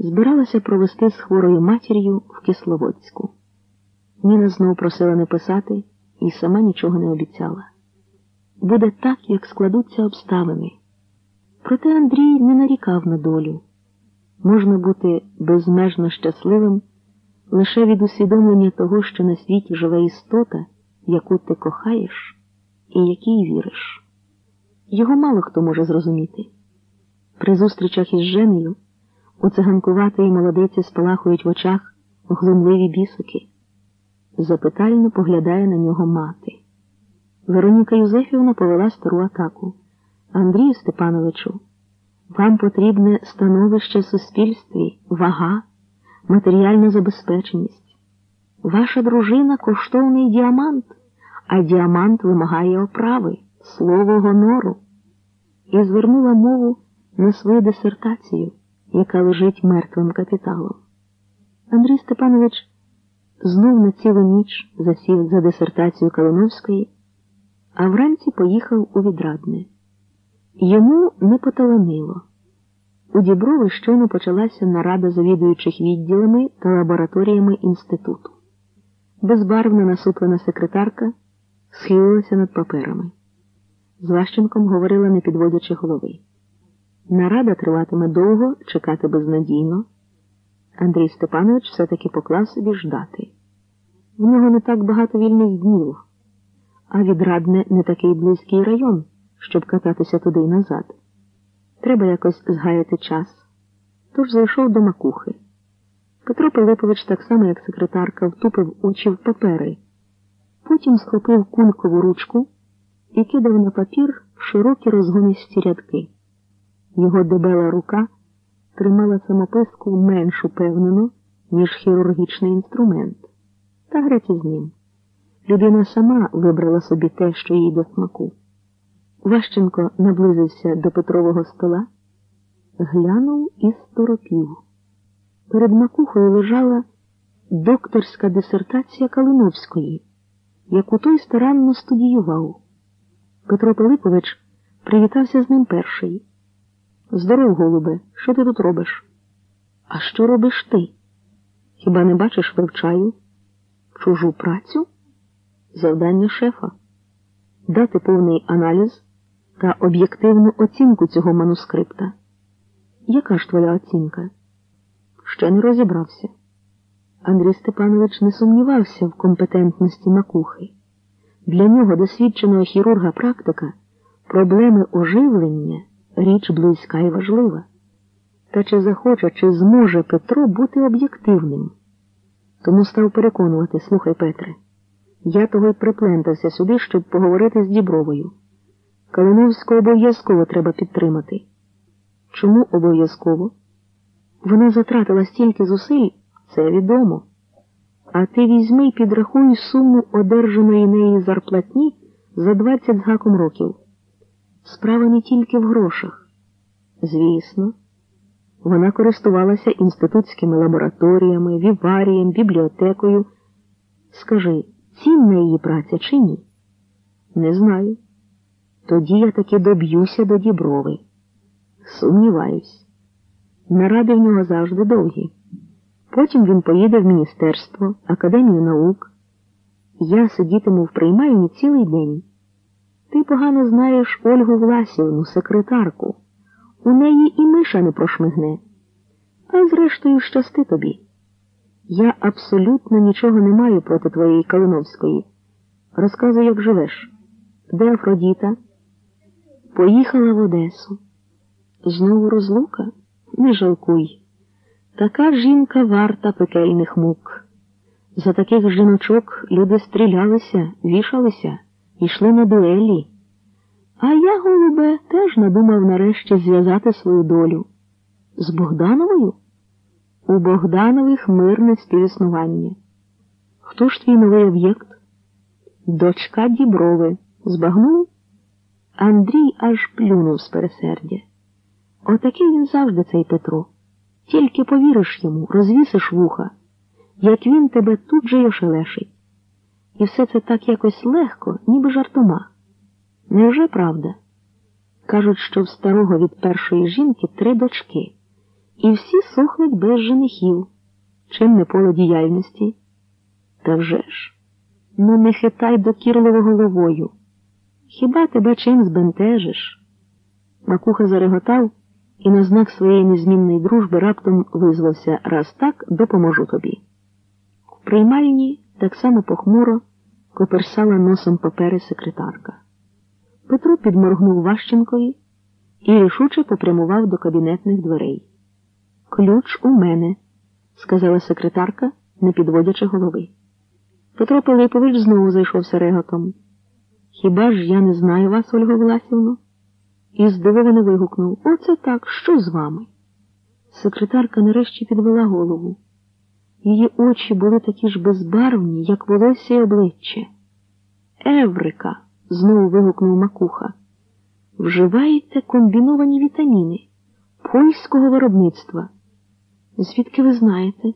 збиралася провести з хворою матір'ю в Кисловодську. Ніна знову просила не писати і сама нічого не обіцяла. Буде так, як складуться обставини. Проте Андрій не нарікав на долю. Можна бути безмежно щасливим лише від усвідомлення того, що на світі живе істота, яку ти кохаєш і якій віриш. Його мало хто може зрозуміти. При зустрічах із Женею у циганкуватої молодиці спалахують в очах глумливі бісики. Запитально поглядає на нього мати. Вероніка Юзефівна повела стару атаку. Андрію Степановичу, вам потрібне становище в суспільстві, вага, матеріальна забезпеченість. Ваша дружина коштовний діамант, а діамант вимагає оправи, слово гонору. І звернула мову на свою дисертацію, яка лежить мертвим капіталом. Андрій Степанович знов на цілу ніч засів за дисертацію Калиновської, а вранці поїхав у відрадне. Йому не поталанило. У Діброви щойно почалася нарада завідуючих відділами та лабораторіями інституту. Безбарвна насуплена секретарка схилилася над паперами. З Ващенком говорила, не підводячи голови. Нарада триватиме довго, чекати безнадійно. Андрій Степанович все-таки поклав собі ждати. В нього не так багато вільних днів, а відрадне не такий близький район, щоб кататися туди й назад. Треба якось згаяти час. Тож зайшов до макухи. Петро Пилипович, так само як секретарка, втупив очі в папери, потім схопив кулькову ручку і кидав на папір широкі розгонисті рядки. Його дебела рука тримала самописку менш упевнено, ніж хірургічний інструмент. Та грець з ним. Людина сама вибрала собі те, що їй до смаку. Ващенко наблизився до Петрового стола, глянув і сторопів. Перед макухою лежала докторська дисертація Калиновської, яку той старанно студіював. Петро Пилипович привітався з ним перший. Здоров, голубе, що ти тут робиш? А що робиш ти? Хіба не бачиш, вивчаю? Чужу працю? Завдання шефа дати повний аналіз та об'єктивну оцінку цього манускрипта. Яка ж твоя оцінка? Ще не розібрався. Андрій Степанович не сумнівався в компетентності макухи. Для нього, досвідченого хірурга практика, проблеми оживлення річ близька і важлива. Та чи захоче, чи зможе Петро бути об'єктивним? Тому став переконувати, слухай, Петре, я того й приплентався сюди, щоб поговорити з Дібровою. Калиновську обов'язково треба підтримати. Чому обов'язково? Вона затратила стільки зусиль, це відомо. А ти візьми й підрахуй суму одержаної неї зарплатні за 20 з гаком років. Справа не тільки в грошах. Звісно, вона користувалася інститутськими лабораторіями, віварієм, бібліотекою. Скажи, цінна її праця чи ні? Не знаю. Тоді я таки доб'юся до діброви. Сумніваюсь. Наради в нього завжди довгі. Потім він поїде в міністерство, академію наук. Я сидітиму в приймальні цілий день. Ти погано знаєш Ольгу Власівну, секретарку. У неї і миша не прошмигне. А зрештою, щасти тобі. Я абсолютно нічого не маю проти твоєї Калиновської. Розказуй, як живеш. Де Афродіта? Поїхала в Одесу. Знову розлука? Не жалкуй. Така жінка варта пекельних мук. За таких жіночок люди стрілялися, вішалися, йшли на дуелі. А я, голубе, теж надумав нарешті зв'язати свою долю. З Богдановою? У Богданових мирне співіснування. Хто ж твій новий об'єкт? Дочка Діброви. Збагнув? Андрій аж плюнув з пересердя. Отакий він завжди, цей Петро. Тільки повіриш йому, розвісиш вуха, як він тебе тут же й ошелешить. І все це так якось легко, ніби жартома. Невже правда? Кажуть, що в старого від першої жінки три дочки, І всі сохнуть без женихів. Чим не поле діяльності? Та вже ж, ну не хитай докірливо головою. Хіба тебе чим збентежиш? Макуха зареготав і на знак своєї незмінної дружби раптом визвався раз так допоможу тобі. В приймальні так само похмуро коперсала носом папери секретарка. Петро підморгнув Ващенкові і рішуче попрямував до кабінетних дверей. Ключ у мене, сказала секретарка, не підводячи голови. Петро Пилипович знову зайшовся реготом. Хіба ж я не знаю вас, Ольго Власівно? І здивовано вигукнув Оце так, що з вами? Секретарка нарешті підвела голову. Її очі були такі ж безбарвні, як волосся й обличчя. Еврика. знову вигукнув Макуха. Вживаєте комбіновані вітаміни польського виробництва. Звідки ви знаєте?